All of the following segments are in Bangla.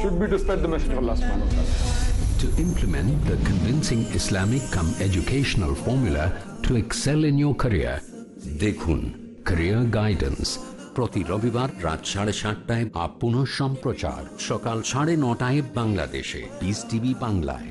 should be to spread the message of Allah subhanahu wa ta'ala. to implement the convincing Islamic come educational formula to excel in your career. দেখুন Career Guidance প্রতি রবিবার রাত সাড়ে সাতটায় আপ সম্প্রচার সকাল সাড়ে নটায় বাংলাদেশে বিস টিভি বাংলায়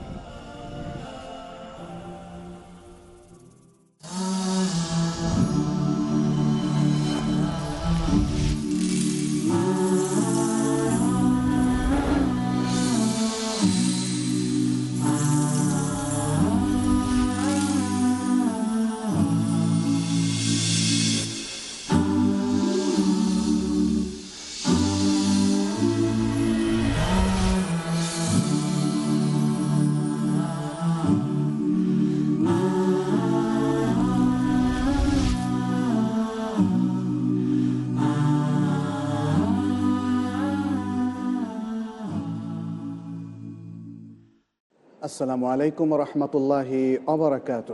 আসসালামু আলাইকুম রহমতুল্লাহি অবরাকাত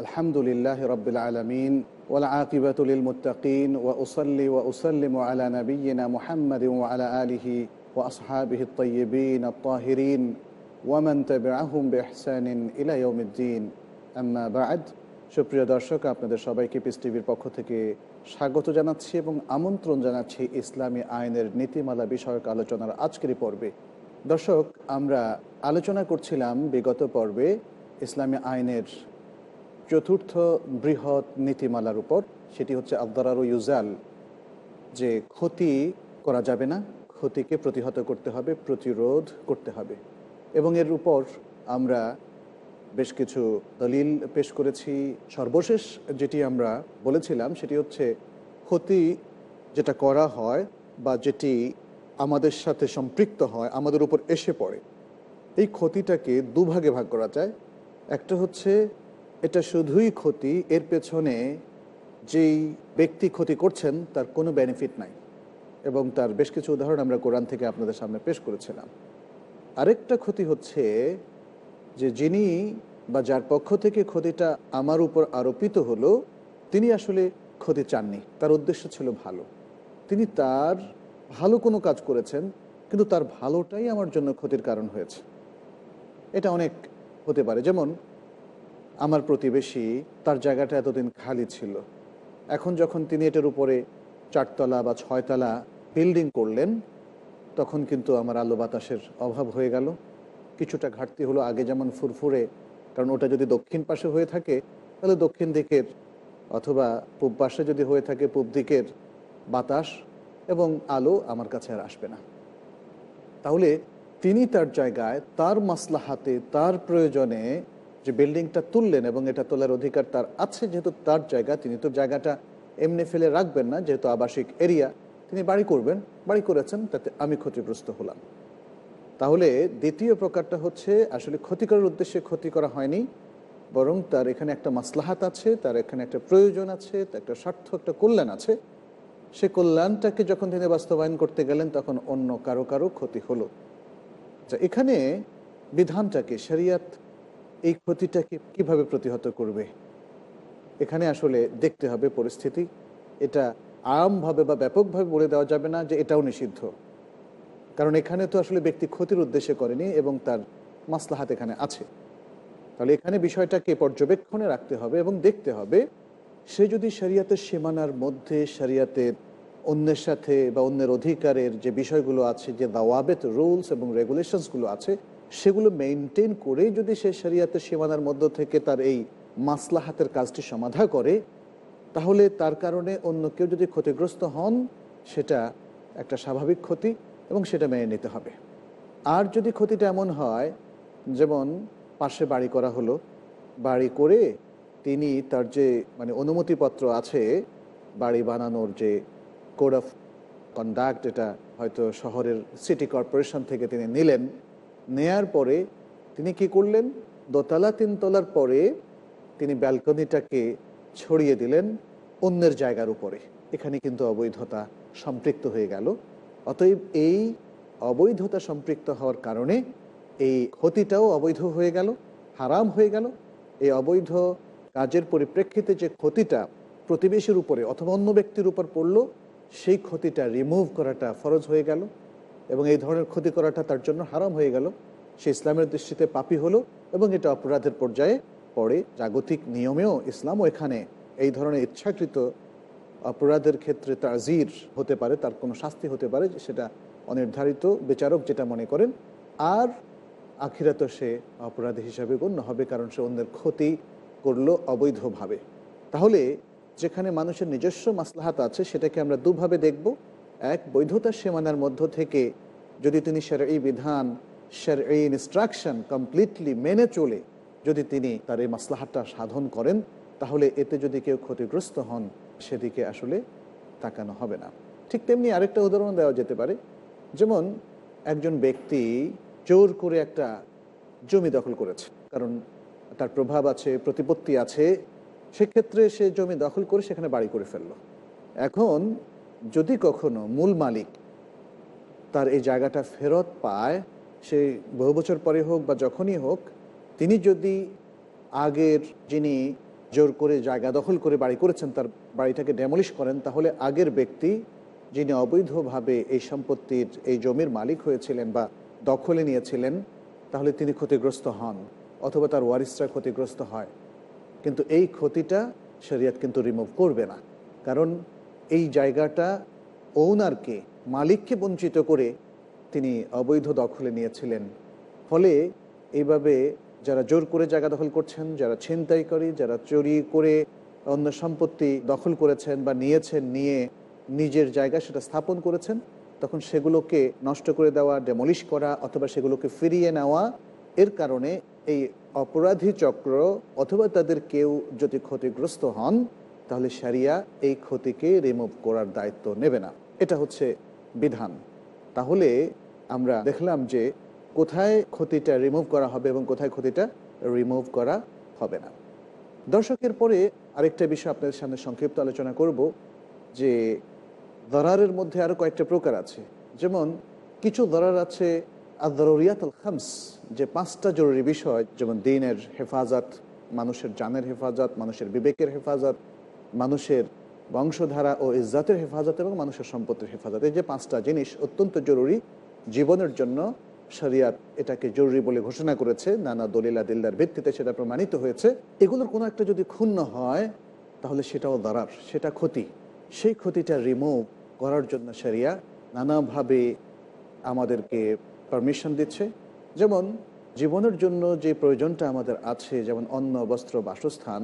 আলহামদুলিল্লাহ রবিল আলমিন ওলা আকিবাতুল মুতাকিন ও উসল্লি ও উসল্লিম আলা নবীনা মুহাম্মদ আলা আলিহি ও আসহাবিহি তৈবিন আত্মাহিরিন ওয়ামান তবিআহুম বিহসানিন ইলা ইয়াউমিদ্দিন। আম্মা বাদ, সুপ্রিয় দর্শক, আপনাদের সবাইকে পিস টিভির পক্ষ থেকে স্বাগত জানাচ্ছি এবং আমন্ত্রণ জানাচ্ছি ইসলামী আইনের নীতিমালা বিষয়ক আলোচনার আজকের পর্বে। দর্শক, আমরা আলোচনা করছিলাম বিগত পর্বে ইসলামী আইনের চতুর্থ বৃহৎ নীতিমালার উপর। সেটি হচ্ছে আবদারার ইউজাল। যে ক্ষতি করা যাবে না, ক্ষতিকে প্রতিহত করতে হবে, প্রতিরোধ করতে হবে। এবং এর উপর আমরা বেশ কিছু দলিল পেশ করেছি। সর্বশেষ যেটি আমরা বলেছিলাম, সেটি হচ্ছে ক্ষতি যেটা করা হয় বা যেটি আমাদের সাথে সম্পৃক্ত হয়, আমাদের উপর এসে পড়ে। এই ক্ষতিটাকে দুভাগে ভাগ করা যায়। একটা হচ্ছে, এটা শুধুই ক্ষতি, এর পেছনে যেই ব্যক্তি ক্ষতি করছেন, তার কোনো বেনিফিট নাই। এবং তার বেশ কিছু উদাহরণ আমরা কোরআন থেকে আপনাদের সামনে পেশ করেছিলাম। আরেকটা ক্ষতি হচ্ছে যে যিনি বা যার পক্ষ থেকে ক্ষতিটা আমার উপর আরোপিত হলো, তিনি আসলে ক্ষতি চাননি। তার উদ্দেশ্য ছিল ভালো। তিনি তার ভালো কোনো কাজ করেছেন, কিন্তু তার ভালোটাই আমার জন্য ক্ষতির কারণ হয়েছে। এটা অনেক হতে পারে। যেমন, আমার প্রতিবেশী তার জায়গাটা এতদিন খালি ছিল। এখন যখন তিনি এটার উপরে চারতলা বা ছয়তলা বিল্ডিং করলেন, তখন কিন্তু আমার আলো বাতাসের অভাব হয়ে গেল। কিছুটা ঘাটতি হলো আগে যেমন ফুরফুরে, কারণ ওটা যদি দক্ষিণ পাশে হয়ে থাকে, তাহলে দক্ষিণ দিকের অথবা পূব পাশে যদি হয়ে থাকে পূব দিকের বাতাস এবং আলো আমার কাছে আর আসবে না। তাহলে তিনি তার জায়গায়, তার মাসলাহাতে, তার প্রয়োজনে যে বিল্ডিংটা তুললেন এবং এটা তোলার অধিকার তার আছে, যেহেতু তার জায়গা, তিনি তো জায়গাটা এমনি ফেলে রাখবেন না, যেহেতু আবাসিক এরিয়া, তিনি বাড়ি করবেন, বাড়ি করেছেন, তাতে আমি ক্ষতিগ্রস্ত হলাম। তাহলে দ্বিতীয় প্রকারটা হচ্ছে, আসলে ক্ষতি করার উদ্দেশ্যে ক্ষতি করা হয়নি, বরং তার এখানে একটা মাসলাহাত আছে, তার এখানে একটা প্রয়োজন আছে, তার একটা স্বার্থ, একটা কল্যাণ আছে সে কল্যাণটাকে যখন তিনি বাস্তবায়ন করতে গেলেন, তখন অন্য কারও কারও ক্ষতি হলো। আচ্ছা এখানে বিধানটাকে, শরিয়াত এই ক্ষতিটাকে কীভাবে প্রতিহত করবে? এখানে আসলে দেখতে হবে পরিস্থিতি। এটা আমভাবে বা ব্যাপকভাবে বলে দেওয়া যাবে না যে এটাও নিষিদ্ধ। কারণ এখানে তো আসলে ব্যক্তি ক্ষতির উদ্দেশ্যে করেনি এবং তার মাসলাহাত এখানে আছে। তাহলে এখানে বিষয়টাকে পর্যবেক্ষণে রাখতে হবে এবং দেখতে হবে সে যদি শরিয়াতের সীমানার মধ্যে শরিয়াতের অন্যের সাথে বা অন্যের অধিকারের যে বিষয়গুলো আছে, যে দাওয়াবেত রুলস এবং রেগুলেশনসগুলো আছে, সেগুলো মেনটেন করে যদি সে শরিয়াতের সীমানার মধ্য থেকে তার এই মাসলাহাতের কাজটি সমাধা করে, তাহলে তার কারণে অন্য কেউ যদি ক্ষতিগ্রস্ত হন, সেটা একটা স্বাভাবিক ক্ষতি এবং সেটা মেনে নিতে হবে। আর যদি ক্ষতিটা এমন হয়, যেমন পাশে বাড়ি করা হলো, বাড়ি করে তিনি তার যে মানে অনুমতিপত্র আছে বাড়ি বানানোর যে কোড অফ কন্ডাক্ট এটা হয়তো শহরের সিটি কর্পোরেশন থেকে তিনি নিলেন, নেয়ার পরে তিনি কি করলেন? দোতলা তিনতলার পরে তিনি ব্যালকনিটাকে ছড়িয়ে দিলেন অন্যের জায়গার উপরে। এখানে কিন্তু অবৈধতা সম্পৃক্ত হয়ে গেল। অতএব এই অবৈধতা সম্পৃক্ত হওয়ার কারণে এই ক্ষতিটাও অবৈধ হয়ে গেল, হারাম হয়ে গেল। এই অবৈধ কাজের পরিপ্রেক্ষিতে যে ক্ষতিটা প্রতিবেশীর উপরে অথবা অন্য ব্যক্তির উপর পড়ল, সেই ক্ষতিটা রিমুভ করাটা ফরজ হয়ে গেল এবং এই ধরনের ক্ষতি করাটা তার জন্য হারাম হয়ে গেল। সে ইসলামের দৃষ্টিতে পাপি হলো এবং এটা অপরাধের পর্যায়ে পড়ে। জাগতিক নিয়মেও ইসলামও এখানে এই ধরনের ইচ্ছাকৃত অপরাধের ক্ষেত্রে তাজির হতে পারে, তার কোনো শাস্তি হতে পারে, সেটা অনির্ধারিত বিচারক যেটা মনে করেন। আর আখিরাত সে অপরাধী হিসাবে গণ্য হবে, কারণ সে অন্যের ক্ষতি করল অবৈধভাবে। তাহলে যেখানে মানুষের নিজস্ব মাসলাহাত আছে, সেটাকে আমরা দুভাবে দেখব। এক, বৈধতার সীমানার মধ্য থেকে যদি তিনি এই বিধান এই ইনস্ট্রাকশন কমপ্লিটলি মেনে চলে, যদি তিনি তার এই মাসলাহাতটা সাধন করেন, তাহলে এতে যদি কেউ ক্ষতিগ্রস্ত হন, সেদিকে আসলে তাকানো হবে না। ঠিক তেমনি আরেকটা উদাহরণ দেওয়া যেতে পারে। যেমন একজন ব্যক্তি জোর করে একটা জমি দখল করেছে। কারণ তার প্রভাব আছে, প্রতিপত্তি আছে, সেক্ষেত্রে সে জমি দখল করে সেখানে বাড়ি করে ফেলল। এখন যদি কখনো মূল মালিক তার এই জায়গাটা ফেরত পায়, সে বহু বছর পরে হোক বা যখনই হোক, তিনি যদি আগের যিনি জোর করে জায়গা দখল করে বাড়ি করেছেন, তার বাড়িটাকে ডেমলিশ করেন, তাহলে আগের ব্যক্তি যিনি অবৈধভাবে এই সম্পত্তির, এই জমির মালিক হয়েছিলেন বা দখলে নিয়েছিলেন, তাহলে তিনি ক্ষতিগ্রস্ত হন। অথবা তার ওয়ারিসরা ক্ষতিগ্রস্ত হয়। কিন্তু এই ক্ষতিটা শরিয়াত কিন্তু রিমুভ করবে না। কারণ এই জায়গাটা ওনারকে মালিককে বঞ্চিত করে তিনি অবৈধ দখলে নিয়েছিলেন। ফলে এইভাবে যারা জোর করে জায়গা দখল করছেন, যারা ছিনতাই করে, যারা চুরি করে অন্য সম্পত্তি দখল করেছেন বা নিয়েছেন, নিয়ে নিজের জায়গা সেটা স্থাপন করেছেন, তখন সেগুলোকে নষ্ট করে দেওয়া ডেমলিশ করা অথবা সেগুলোকে ফিরিয়ে নেওয়া এর কারণে এই অপরাধী চক্র অথবা তাদের কেউ যদি ক্ষতিগ্রস্ত হন, তাহলে সারিয়া এই ক্ষতিকে রিমুভ করার দায়িত্ব নেবে না। এটা হচ্ছে বিধান। তাহলে আমরা দেখলাম যে কোথায় ক্ষতিটা রিমুভ করা হবে এবং কোথায় ক্ষতিটা রিমুভ করা হবে না। দর্শকের পরে আরেকটা বিষয় আপনাদের সামনে সংক্ষিপ্ত আলোচনা করব যে দরারের মধ্যে আরও কয়েকটা প্রকার আছে। যেমন, কিছু দরার আছে আদরিয়াতুল খামস যে পাঁচটা জরুরি বিষয়, যেমন দিনের হেফাজত, মানুষের জানের হেফাজত, মানুষের বিবেকের হেফাজত, মানুষের বংশধারা ও ইজ্জাতের হেফাজত এবং মানুষের সম্পত্তির হেফাজত। এই যে পাঁচটা জিনিস অত্যন্ত জরুরি জীবনের জন্য শরিয়াত এটাকে জরুরি বলে ঘোষণা করেছে, নানা দলিলা দিল্লার ভিত্তিতে সেটা প্রমাণিত হয়েছে। এগুলোর কোনো একটা যদি ক্ষুণ্ণ হয়, তাহলে সেটাও দাঁড়ার সেটা ক্ষতি। সেই ক্ষতিটা রিমুভ করার জন্য শরিয়া নানাভাবে আমাদেরকে পারমিশন দিচ্ছে। যেমন, জীবনের জন্য যে প্রয়োজনটা আমাদের আছে, যেমন অন্ন, বস্ত্র, বাসস্থান,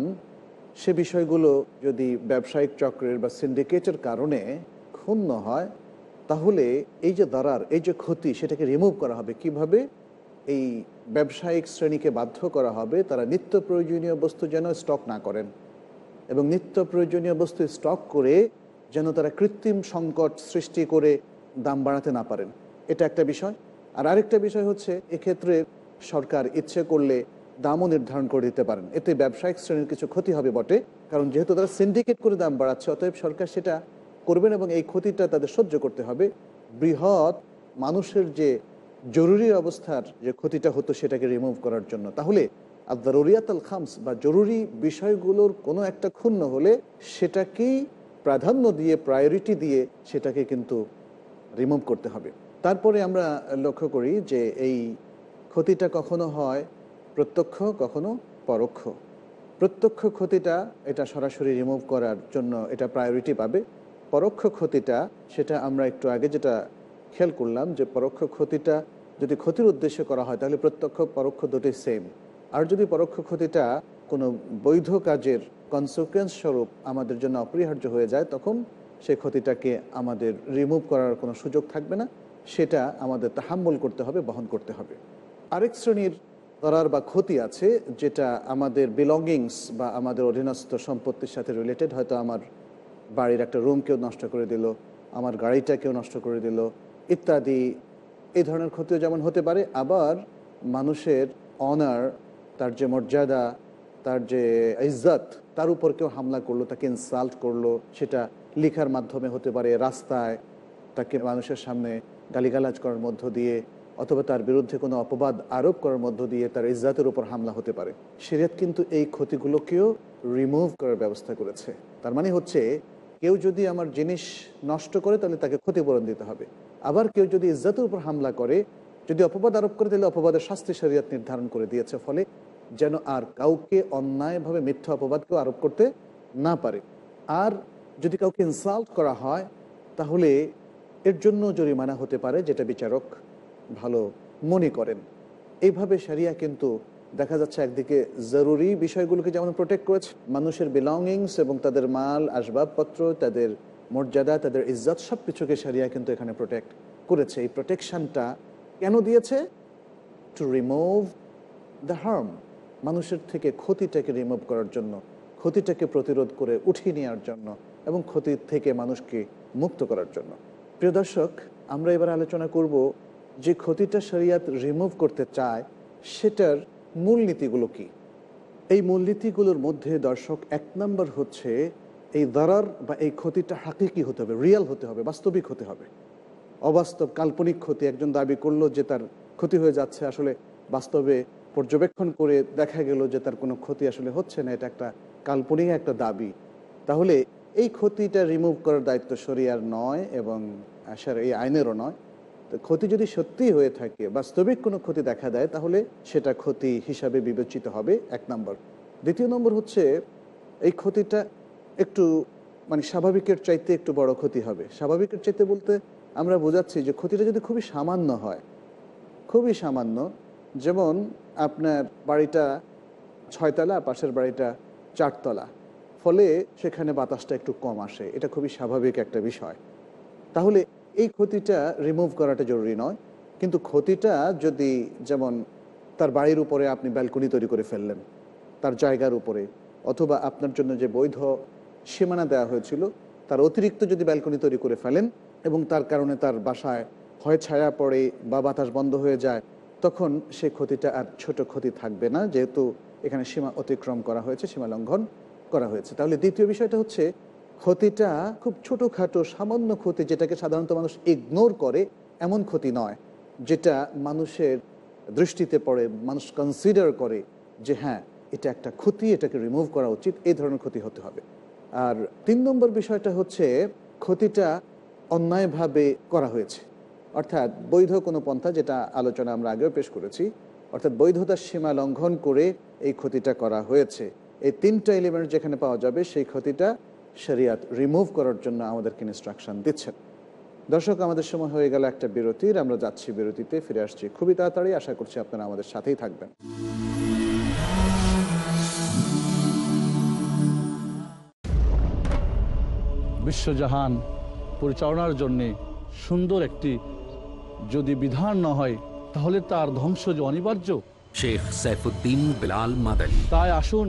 সে বিষয়গুলো যদি ব্যবসায়িক চক্রের বা সিন্ডিকেটের কারণে ক্ষুণ্ণ হয়, তাহলে এই যে দারার, এই যে ক্ষতি, সেটাকে রিমুভ করা হবে। কীভাবে? এই ব্যবসায়িক শ্রেণীকে বাধ্য করা হবে, তারা নিত্য প্রয়োজনীয় বস্তু যেন স্টক না করেন এবং নিত্য প্রয়োজনীয় বস্তু স্টক করে যেন তারা কৃত্রিম সংকট সৃষ্টি করে দাম বাড়াতে না পারেন। এটা একটা বিষয়। আর আরেকটা বিষয় হচ্ছে, এক্ষেত্রে সরকার ইচ্ছে করলে দামও নির্ধারণ করে দিতে পারেন। এতে ব্যবসায়িক শ্রেণির কিছু ক্ষতি হবে বটে, কারণ যেহেতু তারা সিন্ডিকেট করে দাম বাড়াচ্ছে, অতএব সরকার সেটা করবেন এবং এই ক্ষতিটা তাদের সহ্য করতে হবে। বৃহৎ মানুষের যে জরুরি অবস্থার যে ক্ষতিটা হতো সেটাকে রিমুভ করার জন্য। তাহলে আর জরুরিয়াতাল খামস বা জরুরি বিষয়গুলোর কোনো একটা ক্ষুণ্ণ হলে সেটাকেই প্রাধান্য দিয়ে প্রায়োরিটি দিয়ে সেটাকে কিন্তু রিমুভ করতে হবে। তারপরে আমরা লক্ষ্য করি যে এই ক্ষতিটা কখনো হয় প্রত্যক্ষ, কখনো পরোক্ষ। প্রত্যক্ষ ক্ষতিটা এটা সরাসরি রিমুভ করার জন্য এটা প্রায়োরিটি পাবে। পরোক্ষ ক্ষতিটা, সেটা আমরা একটু আগে যেটা খেয়াল করলাম যে পরোক্ষ ক্ষতিটা যদি ক্ষতির উদ্দেশ্যে করা হয় তাহলে প্রত্যক্ষ, পরোক্ষ দুটি সেম আর যদি পরোক্ষ ক্ষতিটা কোনো বৈধ কাজের কনসিকুয়েন্স স্বরূপ আমাদের জন্য অপরিহার্য হয়ে যায়, তখন সেই ক্ষতিটাকে আমাদের রিমুভ করার কোনো সুযোগ থাকবে না। সেটা আমাদের তাহাম্মল করতে হবে, বহন করতে হবে। আরেক শ্রেণির করার বা ক্ষতি আছে, যেটা আমাদের বিলঙ্গিংস বা আমাদের অধীনস্থ সম্পত্তির সাথে রিলেটেড হয়তো আমার বাড়ির একটা রুম কেউ নষ্ট করে দিল, আমার গাড়িটা কেউ নষ্ট করে দিল, ইত্যাদি। এই ধরনের ক্ষতিও যেমন হতে পারে, আবার মানুষের অনার তার যে মর্যাদা, তার যে ইজ্জত, তার উপর কেউ হামলা করল, তাকে ইনসাল্ট করল, সেটা লিখার মাধ্যমে হতে পারে, রাস্তায় তাকে মানুষের সামনে গালিগালাজ করার মধ্য দিয়ে অথবা তার বিরুদ্ধে কোনো অপবাদ আরোপ করার মধ্য দিয়ে তার ইজ্জাতের উপর হামলা হতে পারে। শরীয়ত কিন্তু এই ক্ষতিগুলোকেও রিমুভ করার ব্যবস্থা করেছে। তার মানে হচ্ছে, কেউ যদি আমার জিনিস নষ্ট করে তাহলে তাকে ক্ষতিপূরণ দিতে হবে। আবার কেউ যদি ইজ্জাতের উপর হামলা করে, যদি অপবাদ আরোপ করে তাহলে অপবাদের শাস্তি শরীয়ত নির্ধারণ করে দিয়েছে, ফলে যেন আর কাউকে অন্যায়ভাবে মিথ্যা অপবাদ কেউ আরোপ করতে না পারে। আর যদি কাউকে ইনসাল্ট করা হয়, তাহলে এর জন্য জরিমানা হতে পারে, যেটা বিচারক ভালো মনে করেন। এইভাবে সারিয়া কিন্তু দেখা যাচ্ছে একদিকে জরুরি বিষয়গুলোকে যেমন প্রোটেক্ট করেছে, মানুষের বিলঙ্গিংস এবং তাদের মাল, আসবাবপত্র, তাদের মর্যাদা, তাদের ইজ্জত সব কিছুকে সারিয়া কিন্তু এখানে প্রোটেক্ট করেছে। এই প্রোটেকশনটা কেন দিয়েছে? টু রিমুভ দ্য হার্ম মানুষের থেকে ক্ষতিটাকে রিমুভ করার জন্য, ক্ষতিটাকে প্রতিরোধ করে উঠিয়ে নেওয়ার জন্য এবং ক্ষতির থেকে মানুষকে মুক্ত করার জন্য। প্রিয় দর্শক, আমরা এবার আলোচনা করব যে ক্ষতিটা শরিয়াত রিমুভ করতে চায়, সেটার মূলনীতিগুলো কি? এই মূলনীতিগুলোর মধ্যে দর্শক, এক নম্বর হচ্ছে এই দারার বা এই ক্ষতিটা হাকিকি হতে হবে রিয়েল হতে হবে, বাস্তবিক হতে হবে। অবাস্তব, কাল্পনিক ক্ষতি, একজন দাবি করল যে তার ক্ষতি হয়ে যাচ্ছে, আসলে বাস্তবে পর্যবেক্ষণ করে দেখা গেল যে তার কোনো ক্ষতি আসলে হচ্ছে না, এটা একটা কাল্পনিক একটা দাবি। তাহলে এই ক্ষতিটা রিমুভ করার দায়িত্ব শরিয়ার নয় এবং আসার এই আইনেরও নয়। তো ক্ষতি যদি সত্যিই হয়ে থাকে বাস্তবিক কোনো ক্ষতি দেখা দেয়, তাহলে সেটা ক্ষতি হিসাবে বিবেচিত হবে, এক নম্বর। দ্বিতীয় নম্বর হচ্ছে, এই ক্ষতিটা একটু মানে স্বাভাবিকের চাইতে একটু বড় ক্ষতি হবে। স্বাভাবিকের চাইতে বলতে আমরা বোঝাচ্ছি যে ক্ষতিটা যদি খুবই সামান্য হয়, খুবই সামান্য, যেমন আপনার বাড়িটা ছয়তলা, পাশের বাড়িটা চারতলা ফলে সেখানে বাতাসটা একটু কম আসে। এটা খুবই স্বাভাবিক একটা বিষয়। তাহলে এই ক্ষতিটা রিমুভ করাটা জরুরি নয়। কিন্তু ক্ষতিটা যদি যেমন তার বাড়ির উপরে আপনি ব্যালকনি তৈরি করে ফেললেন, তার জায়গার উপরে, অথবা আপনার জন্য যে বৈধ সীমানা দেওয়া হয়েছিল, তার অতিরিক্ত যদি ব্যালকনি তৈরি করে ফেলেন এবং তার কারণে তার বাসায় হয় ছায়া পড়ে বা বাতাস বন্ধ হয়ে যায়, তখন সে ক্ষতিটা আর ছোট ক্ষতি থাকবে না। যেহেতু এখানে সীমা অতিক্রম করা হয়েছে, সীমা লঙ্ঘন। করা হয়েছে। তাহলে দ্বিতীয় বিষয়টা হচ্ছে, ক্ষতিটা খুব ছোটোখাটো, সামান্য ক্ষতি যেটাকে সাধারণত মানুষ ইগনোর করে, এমন ক্ষতি নয়। যেটা মানুষের দৃষ্টিতে পড়ে, মানুষ কনসিডার করে যে হ্যাঁ এটা একটা ক্ষতি, এটাকে রিমুভ করা উচিত, এই ধরনের ক্ষতি হতে হবে। আর তিন নম্বর বিষয়টা হচ্ছে, ক্ষতিটা অন্যায়ভাবে করা হয়েছে। অর্থাৎ বৈধ কোনো পন্থা, যেটা আলোচনা আমরা আগেও পেশ করেছি, অর্থাৎ বৈধতার সীমা লঙ্ঘন করে এই ক্ষতিটা করা হয়েছে। এই তিনটা এলিমেন্ট যেখানে পাওয়া যাবে সেই ক্ষতিটা শরিয়াত রিমুভ করার জন্য আমাদেরকে ইনস্ট্রাকশন দিচ্ছেন। দর্শক আমাদের সময় হয়ে গেল একটা বিরতির। আমরা যাচ্ছি বিরতিতে ফিরে আসছি খুবই তাড়াতাড়ি। আশা করছি আপনারা আমাদের সাথেই থাকবেন। বিশ্বজাহান পরিচালনার জন্যে সুন্দর একটি যদি বিধান না হয় তাহলে তার ধ্বংস যে অনিবার্য। শেখ সাইফুদ্দিন বিলাল মাদানী। তাই আসুন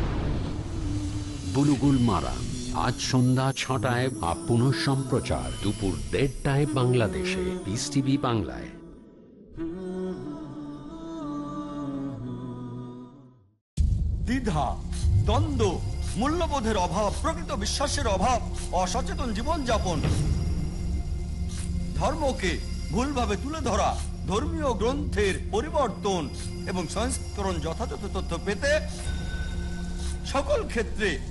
বুলুগুল মারা। আজ সন্ধ্যা ছটায় বা পুনঃ সম্প্রচার দুপুর দেড়টায় বাংলাদেশে। পিস টিভি বাংলায়। দ্বিধা, দ্বন্দ্ব, মূল্যবোধের অভাব, প্রকৃত বিশ্বাসের অভাব, অসচেতন জীবনযাপন। ধর্মকে ভুলভাবে তুলে ধরা, ধর্মীয় গ্রন্থের পরিবর্তন এবং সংস্করণ যথাযথ তথ্য পেতে সকল ক্ষেত্রে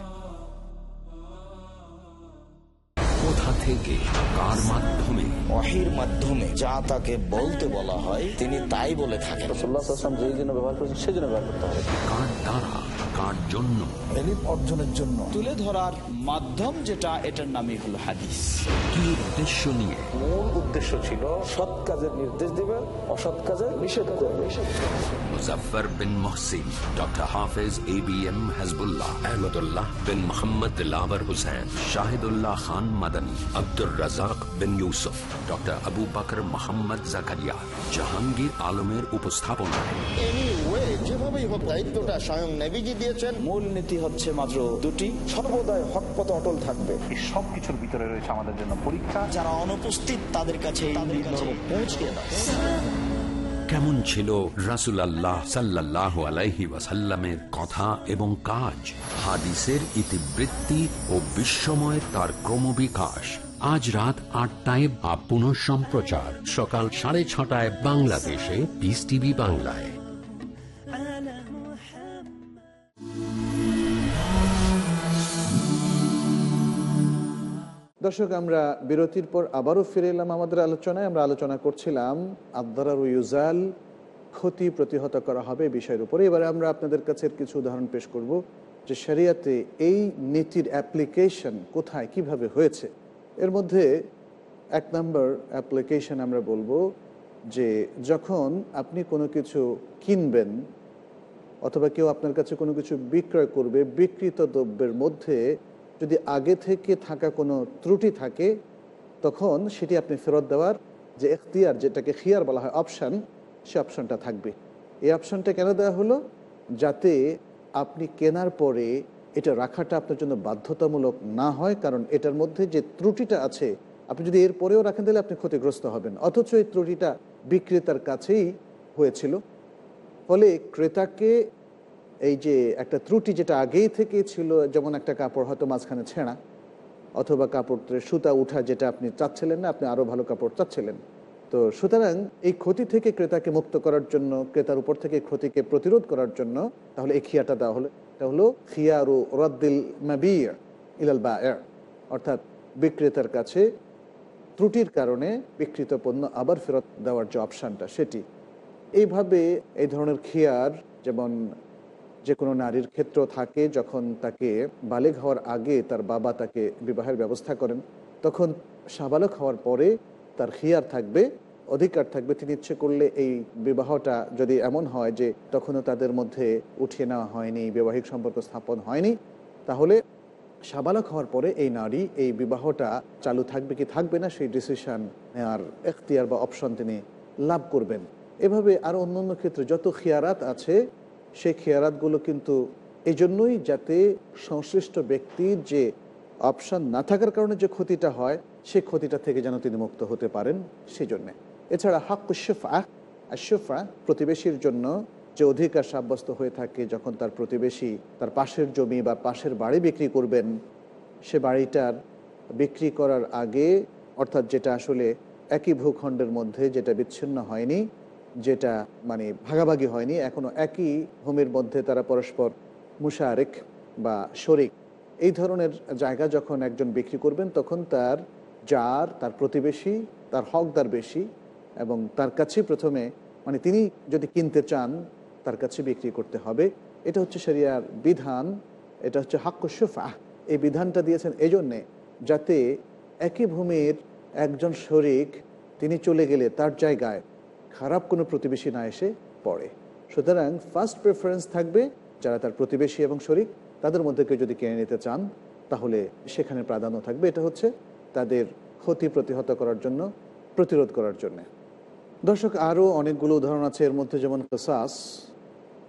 থেকে কার মাধ্যমে? অহের মাধ্যমে যা তাকে বলতে বলা হয় তিনি তাই বলে থাকেন। যেই জন্য ব্যবহার করছেন সেই জন্য ব্যবহার করতে হবে। কার দ্বারা? কার জন্য? অর্জনের জন্য। তুলে ধরার মাধ্যম যেটা এটার নামই হলো হাদিস। কি উদ্দেশ্য নিয়ে? মূল উদ্দেশ্য ছিল সৎ কাজের নির্দেশ দিবে অসৎ কাজের নিষেধ করবে Muzaffar bin Mohsin doctor Hafez A B M Hasbullah Ahmadullah bin Mohammad lover Hussain Shahidullah Khan Madani Abdur Razzak bin Yusuf doctor Abu Bakr Mohammad Zakaria. Jahangir আলমের উপস্থাপনায়। যেভাবেই হোক দায়িত্বটা স্বয়ং নেভিজি দিয়েছেন। মূল নীতি হচ্ছে মাত্র দুটি। সর্বদাই হক পথ অটল থাকবে। এই সব কিছুর ভিতরে রয়েছে আমাদের জন্য পরীক্ষা। যারা অনুপস্থিত তাদের কাছে পৌঁছে কেমন ছিল রাসুল আল্লাহ সাল্লাহ আলাইহি ওয়াসাল্লামের কথা এবং কাজ? হাদিসের ইতিবৃত্তি ও বিস্ময়ের তার ক্রমবিকাশ। আজ রাত আটটায় বা পুনঃ সম্প্রচার সকাল সাড়ে ছটায় বাংলাদেশে পিস টিভি বাংলায়। দর্শক, আমরা বিরতির পর আবারও ফিরে এলাম আমাদের আলোচনায়। আমরা আলোচনা করছিলাম আবদারার ইউজাল ক্ষতি প্রতিহত করা হবে বিষয়ের উপরে। এবারে আমরা আপনাদের কাছে কিছু উদাহরণ পেশ করব যে শরিয়াতে এই নীতির অ্যাপ্লিকেশন কোথায়, কীভাবে হয়েছে? এর মধ্যে এক নম্বর অ্যাপ্লিকেশন আমরা বলব যে যখন আপনি কোনো কিছু কিনবেন অথবা কেউ আপনার কাছে কোনো কিছু বিক্রয় করবে বিকৃত দ্রব্যের মধ্যে যদি আগে থেকে থাকা কোনো ত্রুটি থাকে, তখন সেটি আপনি ফেরত দেওয়ার যে এখতিয়ার যেটাকে খিয়ার বলা হয় অপশান সে অপশানটা থাকবে। এই অপশানটা কেন দেওয়া হলো? যাতে আপনি কেনার পরে এটা রাখাটা আপনার জন্য বাধ্যতামূলক না হয়, কারণ এটার মধ্যে যে ত্রুটিটা আছে, আপনি যদি এর পরেও রাখেন, তাহলে আপনি ক্ষতিগ্রস্ত হবেন। অথচ এই ত্রুটিটা বিক্রেতার কাছেই হয়েছিল। ফলে ক্রেতাকে এই যে একটা ত্রুটি যেটা আগেই থেকে ছিল, যেমন একটা কাপড় হয়তো মাঝখানে ছেঁড়া, অথবা কাপড়ের সুতা উঠা যেটা আপনি চাচ্ছিলেন না, আপনি আরও ভালো কাপড় চাচ্ছিলেন। তো সুতরাং এই ক্ষতি থেকে ক্রেতাকে মুক্ত করার জন্য, ক্রেতার উপর থেকে ক্ষতিকে প্রতিরোধ করার জন্য, তাহলে এই খিয়াটা দেওয়া হলো। এটা হলো খিয়ারু রদ্দিল মাবিয়া ইলাল বা অর্থাৎ বিক্রেতার কাছে ত্রুটির কারণে বিকৃত পণ্য আবার ফেরত দেওয়ার যে অপশানটা, সেটি। এইভাবে এই ধরনের খেয়ার, যেমন যে কোনো নারীর ক্ষেত্র থাকে, যখন তাকে বালেগ হওয়ার আগে তার বাবা তাকে বিবাহের ব্যবস্থা করেন, তখন সাবালক হওয়ার পরে তার খিয়ার থাকবে, অধিকার থাকবে। তিনি ইচ্ছে করলে এই বিবাহটা যদি এমন হয় যে তখনও তাদের মধ্যে উঠিয়ে নেওয়া হয়নি, বৈবাহিক সম্পর্ক স্থাপন হয়নি, তাহলে সাবালক হওয়ার পরে এই নারী এই বিবাহটা চালু থাকবে কি থাকবে না, সেই ডিসিশন নেওয়ার এখতিয়ার বা অপশন তিনি লাভ করবেন। এভাবে আর অন্য অন্য ক্ষেত্রে যত খেয়ারাত আছে সেই খেয়ারাতগুলো কিন্তু এই জন্যই যাতে সংশ্লিষ্ট ব্যক্তির যে অপশন না থাকার কারণে যে ক্ষতিটা হয় সেই ক্ষতিটা থেকে যেন তিনি মুক্ত হতে পারেন সেই জন্যে এছাড়া হাক্কুশফা আশফা প্রতিবেশীর জন্য যে অধিকার সাব্যস্ত হয়ে থাকে যখন তার প্রতিবেশী তার পাশের জমি বা পাশের বাড়ি বিক্রি করবেন, সে বাড়িটার বিক্রি করার আগে, অর্থাৎ যেটা আসলে একই ভূখণ্ডের মধ্যে যেটা বিচ্ছিন্ন হয়নি যেটা মানে ভাগাভাগি হয়নি এখনও একই ভূমির মধ্যে তারা পরস্পর মুশারেক বা শরিক। এই ধরনের জায়গা যখন একজন বিক্রি করবেন, তখন তার যার, তার প্রতিবেশী, তার হকদার বেশি এবং তার কাছে প্রথমে মানে তিনি যদি কিনতে চান, তার কাছে বিক্রি করতে হবে। এটা হচ্ছে শরিয়ার বিধান, এটা হচ্ছে হাক্কুশফা এই বিধানটা দিয়েছেন এই জন্যে যাতে একই ভূমির একজন শরিক, তিনি চলে গেলে তার জায়গায় খারাপ কোনো প্রতিবেশী না এসে পড়ে। সুতরাং ফার্স্ট প্রেফারেন্স থাকবে যারা তার প্রতিবেশী এবং শরিক, তাদের মধ্যে কেউ যদি কিনে নিতে চান, তাহলে সেখানে প্রাধান্য থাকবে। এটা হচ্ছে তাদের ক্ষতি প্রতিহত করার জন্য, প্রতিরোধ করার জন্যে। দর্শক, আরও অনেকগুলো উদাহরণ আছে। এর মধ্যে যেমন কেসাস,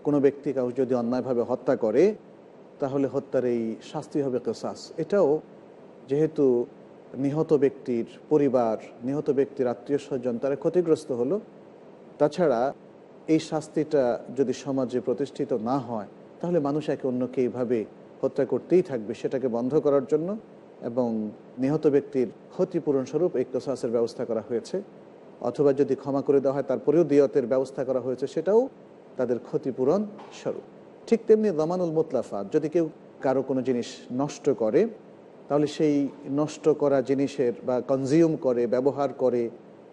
কোনো ব্যক্তি কাউকে যদি অন্যায়ভাবে হত্যা করে, তাহলে হত্যার এই শাস্তি হবে কেসাস। এটাও যেহেতু নিহত ব্যক্তির পরিবার, নিহত ব্যক্তির আত্মীয় স্বজন, তারা ক্ষতিগ্রস্ত হলো তাছাড়া এই শাস্তিটা যদি সমাজে প্রতিষ্ঠিত না হয়, তাহলে মানুষ একে অন্যকে এইভাবে হত্যা করতেই থাকবে, সেটাকে বন্ধ করার জন্য এবং নিহত ব্যক্তির ক্ষতিপূরণ স্বরূপ এই কোসাসের ব্যবস্থা করা হয়েছে। অথবা যদি ক্ষমা করে দেওয়া হয়, তারপরেও দিয়তের ব্যবস্থা করা হয়েছে, সেটাও তাদের ক্ষতিপূরণ স্বরূপ ঠিক তেমনি দমানুল মোতলাফা, যদি কেউ কারও কোনো জিনিস নষ্ট করে, তাহলে সেই নষ্ট করা জিনিসের বা কনজিউম করে, ব্যবহার করে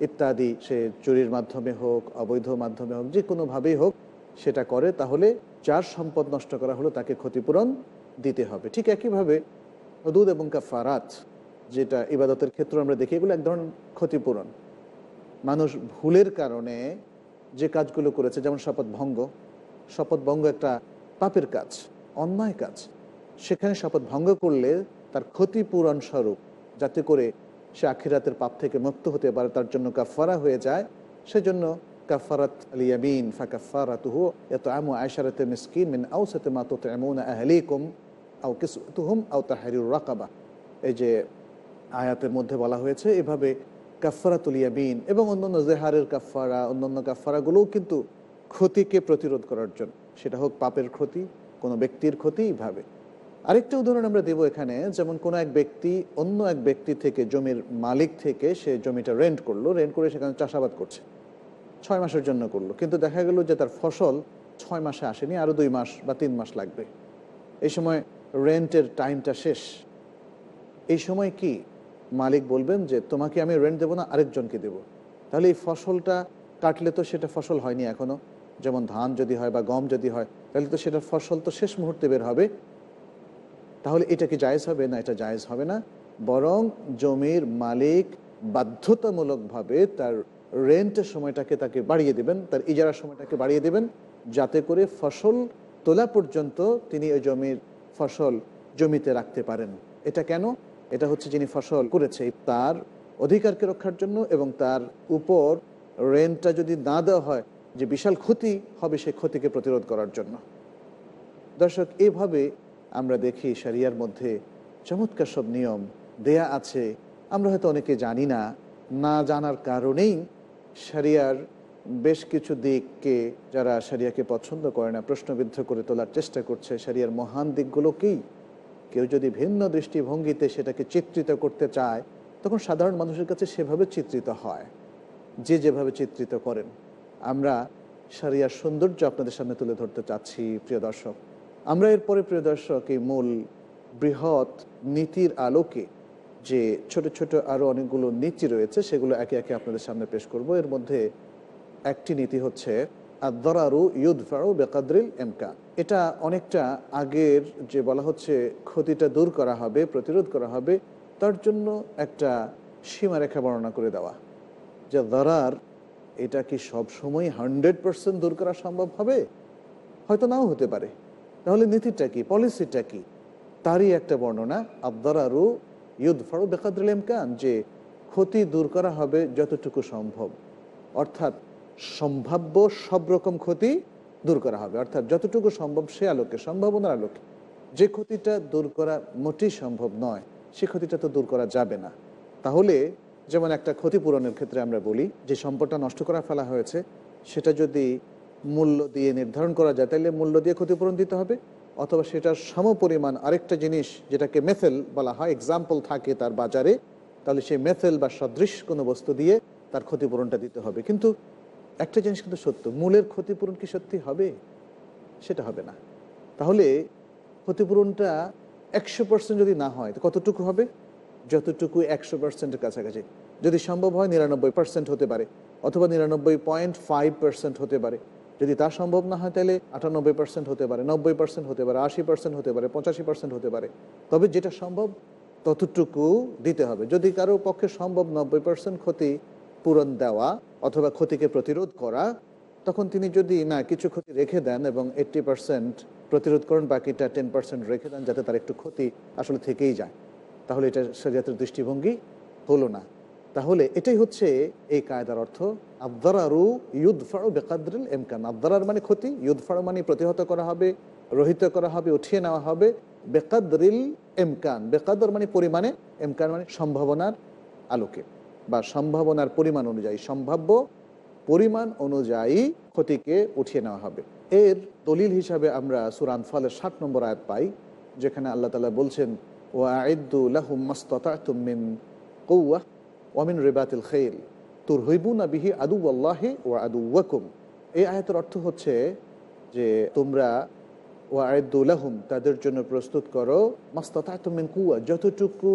ইত্যাদি, সে চুরির মাধ্যমে হোক, অবৈধ মাধ্যমে হোক, যে কোনোভাবেই হোক, সেটা করে, তাহলে যার সম্পদ নষ্ট করা হলো তাকে ক্ষতিপূরণ দিতে হবে। ঠিক একইভাবে হদুদ এবং কাফারাত যেটা ইবাদতের ক্ষেত্রে আমরা দেখি, এগুলো এক ধরনের ক্ষতিপূরণ। মানুষ ভুলের কারণে যে কাজগুলো করেছে, যেমন শপথ ভঙ্গ শপথ ভঙ্গ একটা পাপের কাজ, অন্যায় কাজ। সেখানে শপথ ভঙ্গ করলে তার ক্ষতিপূরণ স্বরূপ, যাতে করে সে আখিরাতের পাপ থেকে মুক্ত হতে পারে, তার জন্য কাফারা হয়ে যায়। সেজন্য কাফারাত আলিয়াবিন ফাকাফারাতুহু এত আমু আয়সারাতে মিসকিন মিন আউসাতে মা তোতে এমন আহলিকুম আও কিসুতুহুম আও তাহারিউর রাকাবা। এই যে আয়াতের মধ্যে বলা হয়েছে, এভাবে কাফারাতুল ইয়াবিন এবং অন্যান্য জেহারের কাফারা অন্যান্য কাফারাগুলোও কিন্তু ক্ষতিকে প্রতিরোধ করার জন্য। সেটা হোক পাপের ক্ষতি, কোনো ব্যক্তির ক্ষতি এইভাবে আরেকটা উদাহরণ আমরা দেব এখানে, যেমন কোনো এক ব্যক্তি অন্য এক ব্যক্তি থেকে, জমির মালিক থেকে সে জমিটা রেন্ট করল রেন্ট করে সেখানে চাষাবাদ করছে। ছয় মাসের জন্য করল। কিন্তু দেখা গেল যে তার ফসল ছয় মাসে আসেনি, আরও দুই মাস বা তিন মাস লাগবে। এই সময় রেন্টের টাইমটা শেষ। এই সময় কি মালিক বলবেন যে, তোমাকে আমি রেন্ট দেবো না, আরেকজনকে দেব তাহলে এই ফসলটা কাটলে তো সেটা ফসল হয়নি এখনও যেমন ধান যদি হয় বা গম যদি হয়, তাহলে তো সেটার ফসল তো শেষ মুহূর্তে বের হবে। তাহলে এটা কি জায়েজ হবে না এটা জায়েজ হবে না? বরং জমির মালিক বাধ্যতামূলকভাবে তার রেন্টের সময়টাকে তাকে বাড়িয়ে দেবেন, তার ইজারার সময়টাকে বাড়িয়ে দেবেন, যাতে করে ফসল তোলা পর্যন্ত তিনি ওই জমির ফসল জমিতে রাখতে পারেন। এটা কেন? এটা হচ্ছে যিনি ফসল করেছে, তার অধিকারকে রক্ষার জন্য এবং তার উপর রেন্টটা যদি না দেওয়া হয়, যে বিশাল ক্ষতি হবে সেই ক্ষতিকে প্রতিরোধ করার জন্য। দর্শক, এভাবে আমরা দেখি সারিয়ার মধ্যে চমৎকার সব নিয়ম দেয়া আছে। আমরা হয়তো অনেকে জানি না না জানার কারণেই সারিয়ার বেশ কিছু দিককে যারা সারিয়াকে পছন্দ করে না, প্রশ্নবিদ্ধ করে তোলার চেষ্টা করছে। সারিয়ার মহান দিকগুলোকেই কেউ যদি ভিন্ন দৃষ্টিভঙ্গিতে সেটাকে চিত্রিত করতে চায়, তখন সাধারণ মানুষের কাছে সেভাবে চিত্রিত হয়। যে যেভাবে চিত্রিত করেন। আমরা সারিয়ার সৌন্দর্য আপনাদের সামনে তুলে ধরতে চাচ্ছি, প্রিয় দর্শক। আমরা এরপরে, প্রিয় দর্শক, এই মূল বৃহৎ নীতির আলোকে যে ছোট ছোট আরও অনেকগুলো নীতি রয়েছে, সেগুলো একে একে আপনাদের সামনে পেশ করব। এর মধ্যে একটি নীতি হচ্ছে আদরারু ইউদ ফারু বেকাদ্রিল এমকা এটা অনেকটা আগের যে বলা হচ্ছে, ক্ষতিটা দূর করা হবে, প্রতিরোধ করা হবে, তার জন্য একটা সীমারেখা বর্ণনা করে দেওয়া। যে দরার, এটা কি সব সময় হান্ড্রেড পার্সেন্ট দূর করা সম্ভব হবে? হয়তো নাও হতে পারে। তাহলে নীতিটা কি? পলিসিটা কি? তারই একটা বর্ণনা, আবদারারু ইউদ ফারু বেকাদুল ইমকান, যে ক্ষতি দূর করা হবে যতটুকু সম্ভব। অর্থাৎ সম্ভাব্য সব রকম ক্ষতি দূর করা হবে। অর্থাৎ যতটুকু সম্ভব সে আলোকে, সম্ভাবনার আলোকে। যে ক্ষতিটা দূর করা মোটেই সম্ভব নয়, সে ক্ষতিটা তো দূর করা যাবে না। তাহলে যেমন একটা ক্ষতিপূরণের ক্ষেত্রে আমরা বলি, যে সম্পদটা নষ্ট করা ফেলা হয়েছে, সেটা যদি মূল্য দিয়ে নির্ধারণ করা যায় তাহলে মূল্য দিয়ে ক্ষতিপূরণ দিতে হবে। অথবা সেটার সমপরিমাণ আরেকটা জিনিস যেটাকে মেথেল বলা হয় এক্সাম্পল থাকে তার বাজারে, তাহলে সেই মেথেল বা সদৃশ কোনো বস্তু দিয়ে তার ক্ষতিপূরণটা দিতে হবে। কিন্তু একটা জিনিস কিন্তু সত্য, মূলের ক্ষতিপূরণ কি সত্যি হবে? সেটা হবে না। তাহলে ক্ষতিপূরণটা একশো পার্সেন্ট যদি না হয়, তো কতটুকু হবে? যতটুকু একশো পার্সেন্টের কাছাকাছি। যদি সম্ভব হয় নিরানব্বই পার্সেন্ট হতে পারে, অথবা নিরানব্বই পয়েন্ট ফাইভ পার্সেন্ট হতে পারে। যদি তা সম্ভব না হয়, তাহলে আটানব্বই পার্সেন্ট হতে পারে, নব্বই পার্সেন্ট হতে পারে, আশি পার্সেন্ট হতে পারে, পঁচাশি পার্সেন্ট হতে পারে। তবে যেটা সম্ভব, ততটুকু দিতে হবে। যদি কারও পক্ষে সম্ভব নব্বই পার্সেন্ট ক্ষতি পূরণ দেওয়া অথবা ক্ষতিকে প্রতিরোধ করা, তখন তিনি যদি না, কিছু ক্ষতি রেখে দেন এবং এইট্টি পার্সেন্ট প্রতিরোধ করেন, বাকিটা টেন পার্সেন্ট রেখে দেন, যাতে তার একটু ক্ষতি আসলে থেকেই যায়, তাহলে এটা শরীয়তের দৃষ্টিভঙ্গি হলো না। তাহলে এটাই হচ্ছে এই কায়দার অর্থ আবদারারু ইউদফাড়ু বেকাদ্রিল এমকান আবদারার মানে ক্ষতি ইউদফাড়ু মানে প্রতিহত করা হবে, রহিত করা হবে, উঠিয়ে নেওয়া হবে। বেকাদ্রিল এমকান বেকাদর মানে পরিমাণে এমকান মানে সম্ভাবনার আলোকে। বা সম্ভাবনার পরিমাণ অনুযায়ী, সম্ভাব্য পরিমাণ অনুযায়ী ক্ষতিকে উঠিয়ে নেওয়া হবে। এর দলিল হিসাবে আমরা সুরান ফলের ষাট নম্বর আয়াত পাই, যেখানে আল্লাহ তালা বলছেন ও আইদু লাহুম মাস্তাতুম মিন কৌয়া ওয়ামিন রেবাতিল খেল তোর হইবু না বিহি আদু আল্লাহে ও আদু ওয়াকুম এই আয়াতের অর্থ হচ্ছে যে তোমরা ও আয়দুল্লাহুম তাদের জন্য প্রস্তুত করো মাস্তাতুমিন কুয়া যতটুকু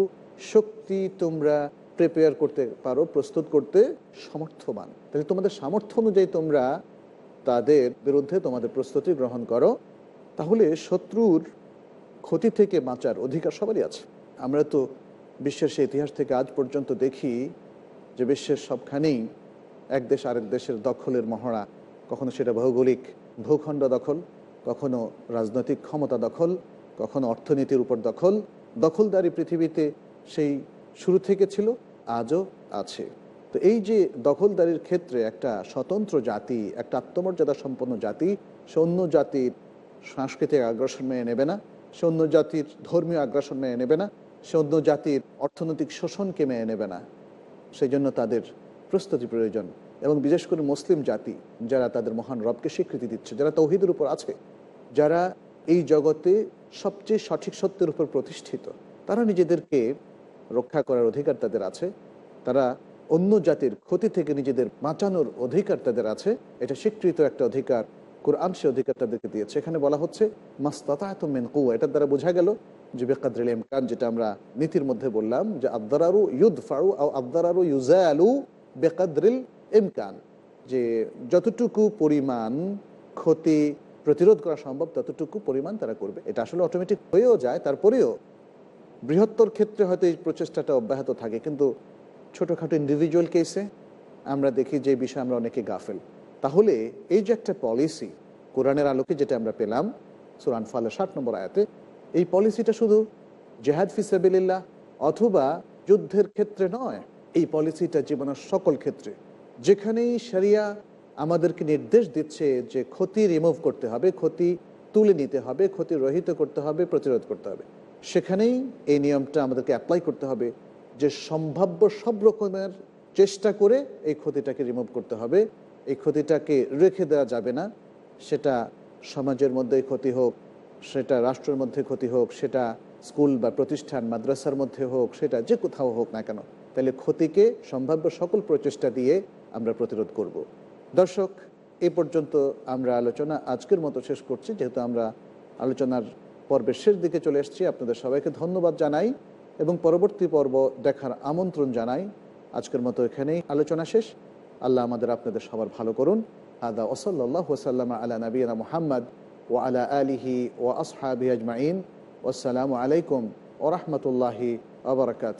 শক্তি তোমরা প্রিপেয়ার করতে পারো, প্রস্তুত করতে সমর্থবান তাহলে তোমাদের সামর্থ্য অনুযায়ী তোমরা তাদের বিরুদ্ধে তোমাদের প্রস্তুতি গ্রহণ করো। তাহলে শত্রুর ক্ষতি থেকে বাঁচার অধিকার সবারই আছে। আমরা তো বিশ্বের সে ইতিহাস থেকে আজ পর্যন্ত দেখি যে বিশ্বের সবখানেই এক দেশ আরেক দেশের দখলের মহড়া। কখনো সেটা ভৌগোলিক ভূখণ্ড দখল, কখনো রাজনৈতিক ক্ষমতা দখল, কখনো অর্থনীতির উপর দখল। দখলদারি পৃথিবীতে সেই শুরু থেকে ছিল, আজও আছে। তো এই যে দখলদারির ক্ষেত্রে একটা স্বতন্ত্র জাতি, একটা আত্মমর্যাদা সম্পন্ন জাতি, সে অন্য জাতির সাংস্কৃতিক আগ্রাসন মেনে নেবে না, সে অন্য জাতির ধর্মীয় আগ্রাসন মেনে নেবে না সে অন্য জাতির অর্থনৈতিক শোষণকে মেনে নেবে না সেই জন্য তাদের প্রস্তুতি প্রয়োজন। এবং বিশেষ করে মুসলিম জাতি, যারা তাদের মহান রবকে স্বীকৃতি দিচ্ছে, যারা তৌহিদের উপর আছে, যারা এই জগতে সবচেয়ে সঠিক সত্যের উপর প্রতিষ্ঠিত, তারা নিজেদেরকে রক্ষা করার অধিকার তাদের আছে। তারা অন্য জাতির ক্ষতি থেকে নিজেদের বাঁচানোর অধিকার তাদের আছে। এটা স্বীকৃত একটা অধিকার কোরআন সে অধিকার তাদেরকে দিয়েছে। এখানে বলা হচ্ছে মাস্তাতামেন কু এটার দ্বারা বোঝা গেল যে বেকাদ্রিল ইমকান, যেটা আমরা নীতির মধ্যে বললাম, যে আবদারারু ইউদ ফারু আবদারারু ইউজালু বেকাদ্রিল ইমকান। যে যতটুকু পরিমাণ ক্ষতি প্রতিরোধ করা সম্ভব, ততটুকু পরিমাণ তারা করবে। এটা আসলে অটোমেটিক হয়েও যায়, তারপরেও বৃহত্তর ক্ষেত্রে হয়তো এই প্রচেষ্টাটা অব্যাহত থাকে। কিন্তু ছোটোখাটো ইন্ডিভিজুয়াল কেসে আমরা দেখি যে বিষয়ে আমরা অনেকে গাফেল। তাহলে এই যে একটা পলিসি কোরআনের আলোকে যেটা আমরা পেলাম সুরান ফালের ষাট নম্বর আয়াতে, এই পলিসিটা শুধু জেহাদ ফিসাবিল্লাহ অথবা যুদ্ধের ক্ষেত্রে নয়, এই পলিসিটা জীবনের সকল ক্ষেত্রে। যেখানেই সারিয়া আমাদেরকে নির্দেশ দিচ্ছে যে ক্ষতি রিমুভ করতে হবে, ক্ষতি তুলে নিতে হবে, ক্ষতি রহিত করতে হবে, প্রতিরোধ করতে হবে। সেখানেই এই নিয়মটা আমাদেরকে অ্যাপ্লাই করতে হবে যে সম্ভাব্য সব রকমের চেষ্টা করে এই ক্ষতিটাকে রিমুভ করতে হবে। এই ক্ষতিটাকে রেখে দেওয়া যাবে না। সেটা সমাজের মধ্যে ক্ষতি হোক, সেটা রাষ্ট্রের মধ্যে ক্ষতি হোক, সেটা স্কুল বা প্রতিষ্ঠান, মাদ্রাসার মধ্যে হোক, সেটা যে কোথাও হোক না কেন। তাহলে ক্ষতিকে সম্ভাব্য সকল প্রচেষ্টা দিয়ে আমরা প্রতিরোধ করব। দর্শক, এ পর্যন্ত আমরা আলোচনা আজকের মতো শেষ করছি। যেহেতু আমরা আলোচনার পর্বের শেষ দিকে চলে এসেছি, আপনাদের সবাইকে ধন্যবাদ জানাই এবং পরবর্তী পর্ব দেখার আমন্ত্রণ জানাই। আজকের মতো এখানেই আলোচনা শেষ। আল্লাহ আমাদের আপনাদের সবার ভালো করুন। আদা ওসল্লাহ ওসাল্লাম আলা নবীনা মোহাম্মদ ও আলা আলিহি ও আসহাবি আজমাইন। আসসালামু আলাইকুম ওরহমতুল্লাহি আবরকাত